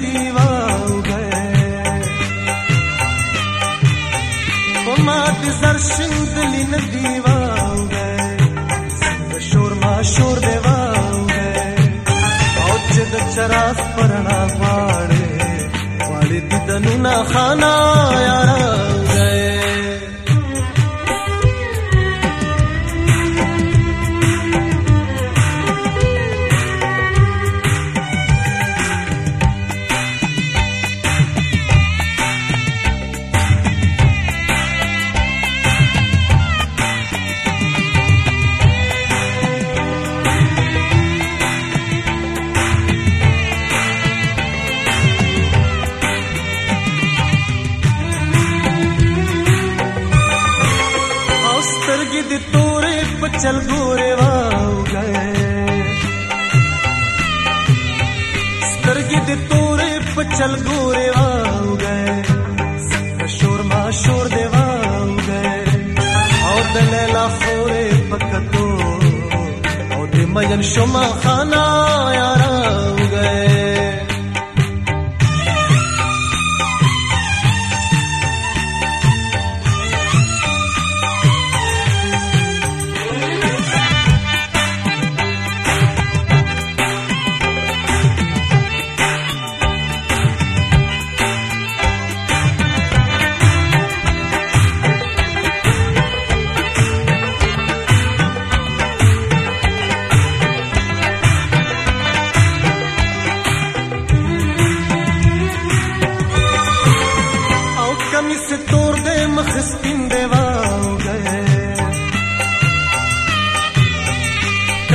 दीवा जर शिंदलिन दीवा शोर मा शोर देवा औचद चरास परणा वाड़े वाली दिदनु ना खाना यारा गिद तोरे पचल गोरे गए। गिद तोरे पचल गोरे गए। शोर मा शोर देवाव गए। और दलेला फोरे पकतो। और दे मयन शुमा खाना यारा गए।